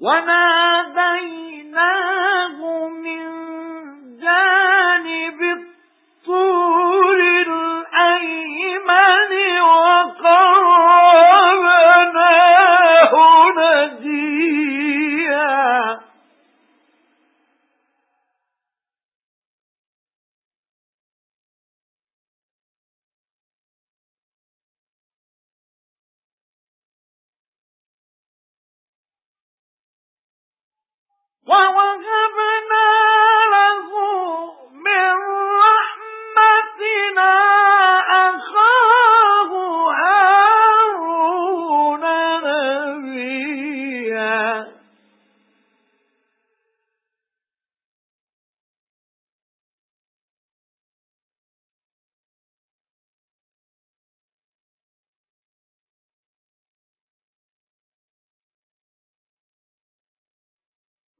وَنَادَيْنَاهُ وَوَهَبْنَا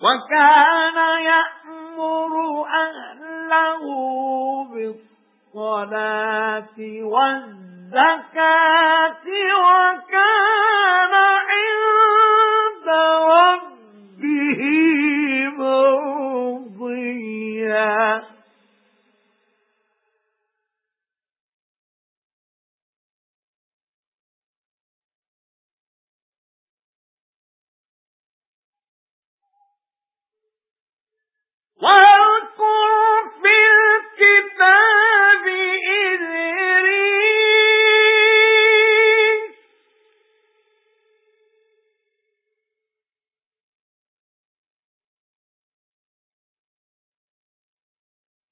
وَكَانَ يَأْمُرُ أَهْلَهُ بِالصَّلَاةِ وَالزَّكَاةِ وَكَانَ عِندَ رَبِّهِ مَرْضِيًّا واذكر في الكتاب إدريس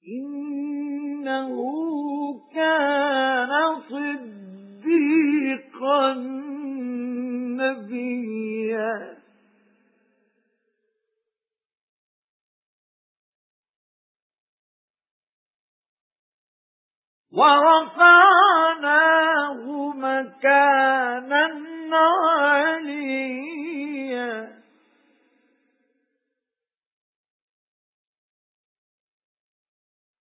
إنه كان صديقا نبيا ورفعنا